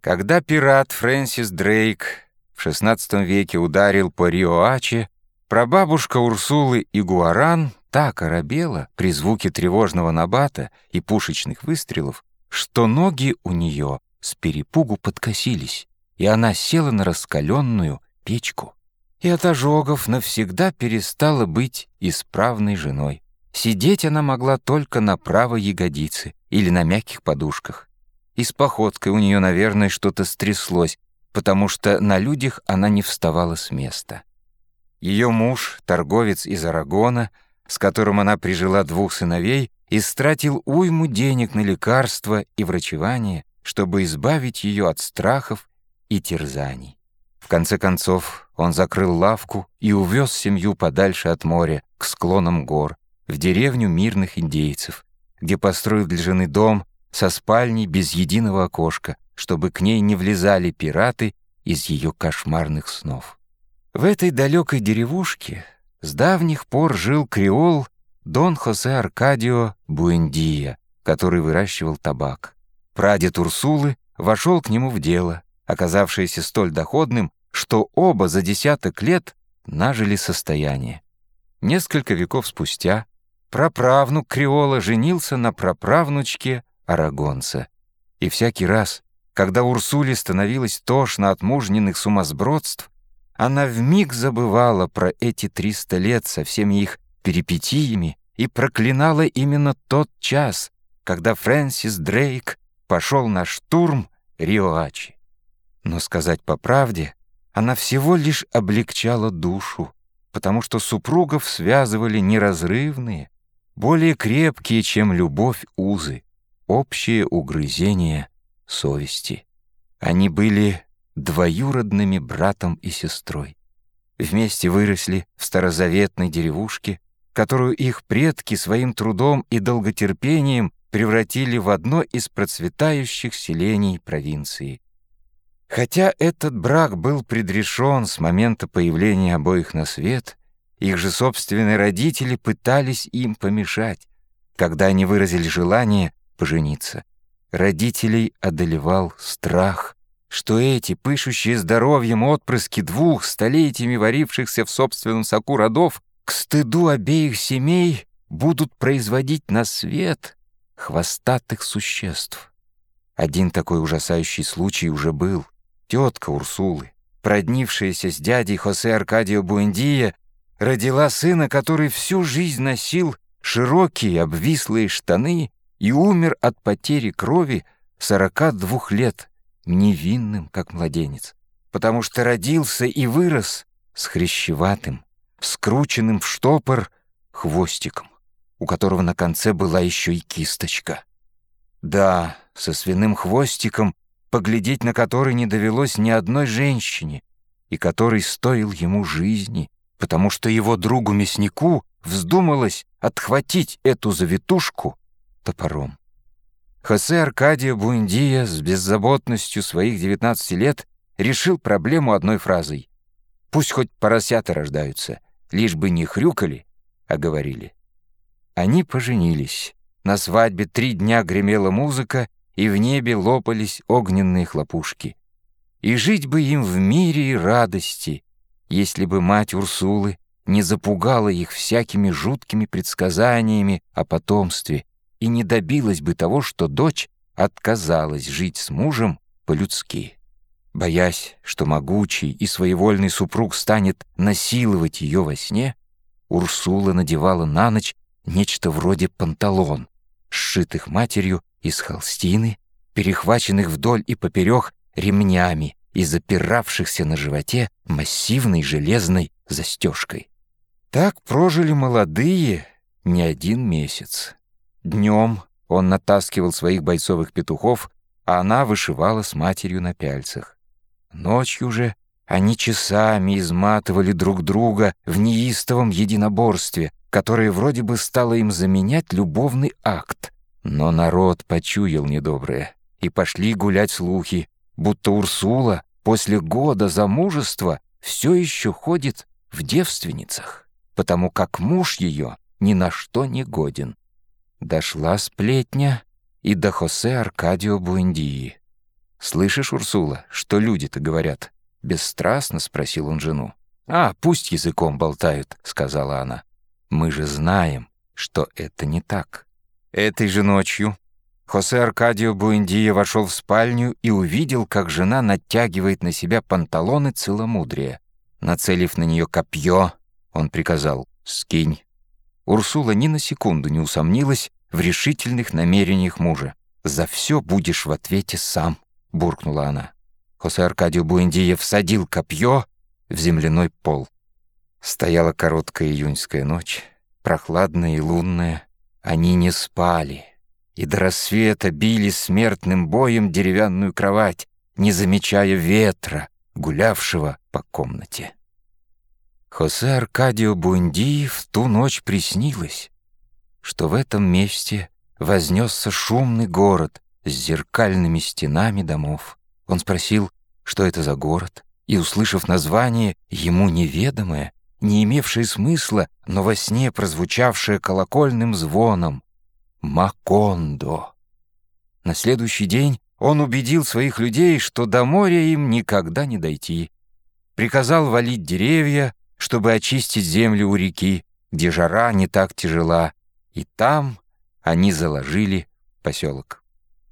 Когда пират Фрэнсис Дрейк в XVI веке ударил по Риоаче, прабабушка Урсулы Игуаран так оробела при звуке тревожного набата и пушечных выстрелов, что ноги у нее с перепугу подкосились, и она села на раскаленную печку. И от ожогов навсегда перестала быть исправной женой. Сидеть она могла только на правой ягодице или на мягких подушках. И с походкой у нее, наверное, что-то стряслось, потому что на людях она не вставала с места. Ее муж, торговец из Арагона, с которым она прижила двух сыновей, истратил уйму денег на лекарства и врачевание, чтобы избавить ее от страхов и терзаний. В конце концов, он закрыл лавку и увез семью подальше от моря, к склонам гор, в деревню мирных индейцев, где построил для жены дом со спальней без единого окошка, чтобы к ней не влезали пираты из ее кошмарных снов. В этой далекой деревушке с давних пор жил креол Дон Хосе Аркадио Буэндия, который выращивал табак. Прадед Урсулы вошел к нему в дело, оказавшееся столь доходным, что оба за десяток лет нажили состояние. Несколько веков спустя праправнук Креола женился на праправнучке Арагонца. И всякий раз, когда Урсуле становилось тошно от мужненных сумасбродств, она вмиг забывала про эти триста лет со всеми их перипетиями и проклинала именно тот час, когда Фрэнсис Дрейк пошел на штурм Риоачи. Но сказать по правде, она всего лишь облегчала душу, потому что супругов связывали неразрывные, более крепкие, чем любовь узы, общее угрызение совести. Они были двоюродными братом и сестрой. Вместе выросли в старозаветной деревушке, которую их предки своим трудом и долготерпением превратили в одно из процветающих селений провинции. Хотя этот брак был предрешен с момента появления обоих на свет, их же собственные родители пытались им помешать, когда они выразили желание пожениться. Родителей одолевал страх, что эти, пышущие здоровьем отпрыски двух столетиями варившихся в собственном соку родов, к стыду обеих семей будут производить на свет хвостатых существ. Один такой ужасающий случай уже был. Тетка Урсулы, проднившаяся с дядей Хосе Аркадио Буэндия, родила сына, который всю жизнь носил широкие обвислые штаны и умер от потери крови 42 лет, невинным, как младенец, потому что родился и вырос с хрящеватым, скрученным в штопор хвостиком, у которого на конце была еще и кисточка. Да, со свиным хвостиком, поглядеть на который не довелось ни одной женщине, и который стоил ему жизни, потому что его другу-мяснику вздумалось отхватить эту завитушку топором. Хосе Аркадио Буэндия с беззаботностью своих 19 лет решил проблему одной фразой. «Пусть хоть поросята рождаются, лишь бы не хрюкали, а говорили». Они поженились. На свадьбе три дня гремела музыка, и в небе лопались огненные хлопушки. И жить бы им в мире и радости, если бы мать Урсулы не запугала их всякими жуткими предсказаниями о потомстве и не добилась бы того, что дочь отказалась жить с мужем по-людски. Боясь, что могучий и своевольный супруг станет насиловать ее во сне, Урсула надевала на ночь нечто вроде панталон, сшитых матерью из холстины, перехваченных вдоль и поперек ремнями и запиравшихся на животе массивной железной застежкой. Так прожили молодые не один месяц. Днем он натаскивал своих бойцовых петухов, а она вышивала с матерью на пяльцах. Ночью же они часами изматывали друг друга в неистовом единоборстве, которое вроде бы стало им заменять любовный акт. Но народ почуял недоброе, и пошли гулять слухи, будто Урсула после года замужества все еще ходит в девственницах, потому как муж ее ни на что не годен. Дошла сплетня и до Хосе Аркадио Буэндии. «Слышишь, Урсула, что люди-то говорят?» Бесстрастно спросил он жену. «А, пусть языком болтают», — сказала она. «Мы же знаем, что это не так». Этой же ночью Хосе Аркадио Буэндия вошел в спальню и увидел, как жена натягивает на себя панталоны целомудрия. Нацелив на нее копье, он приказал «Скинь». Урсула ни на секунду не усомнилась в решительных намерениях мужа. «За все будешь в ответе сам», — буркнула она. Хосе Аркадио Буэндия всадил копье в земляной пол. Стояла короткая июньская ночь, прохладная и лунная. Они не спали и до рассвета били смертным боем деревянную кровать, не замечая ветра, гулявшего по комнате. Хосе Аркадио Бунди в ту ночь приснилось, что в этом месте вознесся шумный город с зеркальными стенами домов. Он спросил, что это за город, и, услышав название, ему неведомое, не имевшее смысла, но во сне прозвучавшее колокольным звоном, Макондо. На следующий день он убедил своих людей, что до моря им никогда не дойти. Приказал валить деревья, чтобы очистить землю у реки, где жара не так тяжела, и там они заложили поселок.